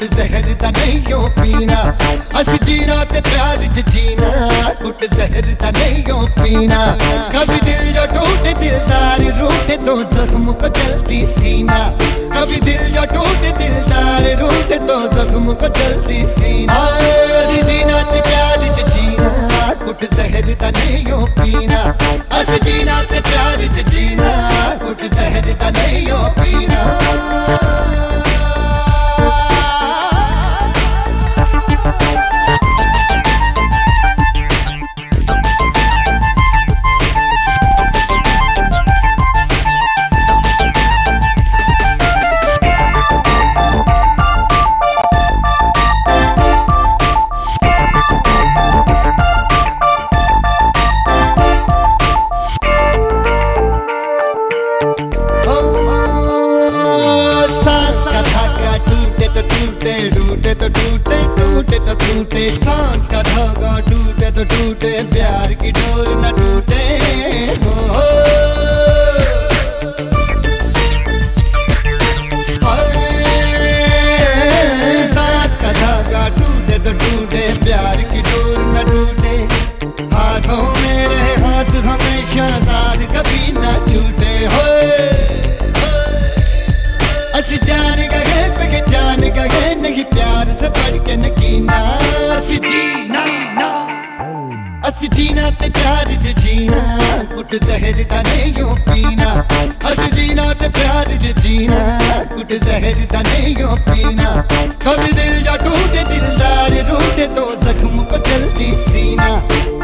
ते जहर दा नहीं यो पीना। अस जीना ते प्यार च जीना। कुट जहर दा नहीं यो पीना। कभी दिल जो टूटे, दिलदारी रूठे तो जख्म को जल्दी सीना। कभी दिल जो टूटे टूटे टूटे तो टूटे टूटे तो टूटे। सांस का धागा टूटे तो टूटे। प्यार की डोर न टूटे। बस जीना ते प्यार ज जीना कुट जहर का नहीं पीना। बस जीना ते प्यार ज जीना कुट जहर का नहीं पीना। कभी दिल जा टूटे, दिलदार रूठे तो जख्म को जल्दी सीना।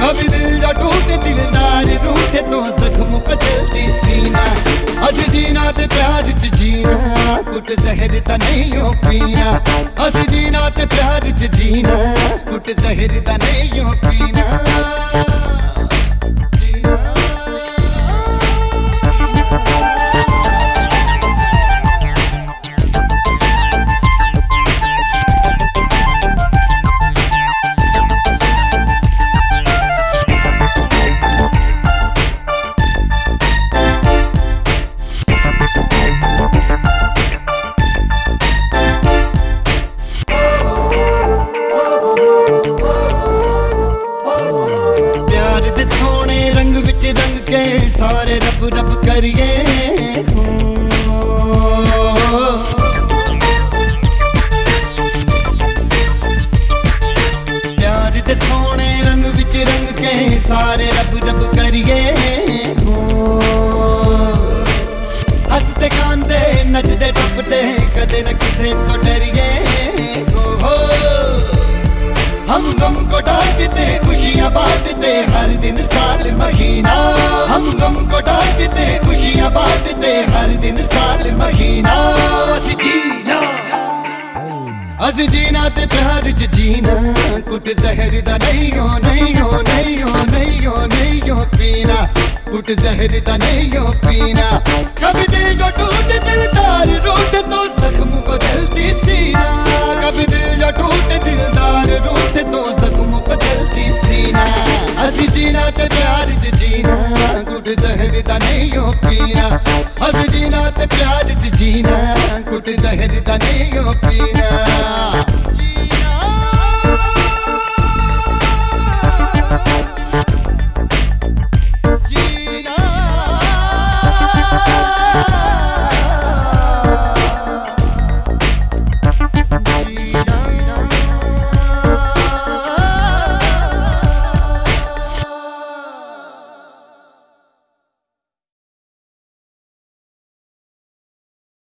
कभी दिल जा टूटे, दिलदार रूठे तो जख्म को जल्दी सीना। बस जीना ते प्यार च जीना कुट जहर का नहीं पीना। बस जीना ते प्यार च जीना कुट जहर का ਰੱਬ ਰੱਬ ਕਰੀਏ ਪਿਆਰ ਦੇ ਸੋਹਣੇ ਰੰਗ ਵਿੱਚ ਰੰਗ ਕੇ ਸਾਰੇ ਰੱਬ ਰੱਬ ਕਰੀਏ जीना ते प्यार च जीना। कुट जहर दा नहीं हो नहीं हो नहीं हो नहीं हो नहीं हो पीना। कुट जहर दा नहीं हो पीना। कभी दिल जो टूट, दिल दार रूठ तो जख्म बदलती सीना। कभी दिल जो टूट, दिल दार रूठ तो जख्म बदलती सीना। अस जीना ते प्यार च जीना। कुट जहर दा नहीं हो पीना। अस जीना ते प्यार च जीना। कुट जहर दा नहीं हो पीना।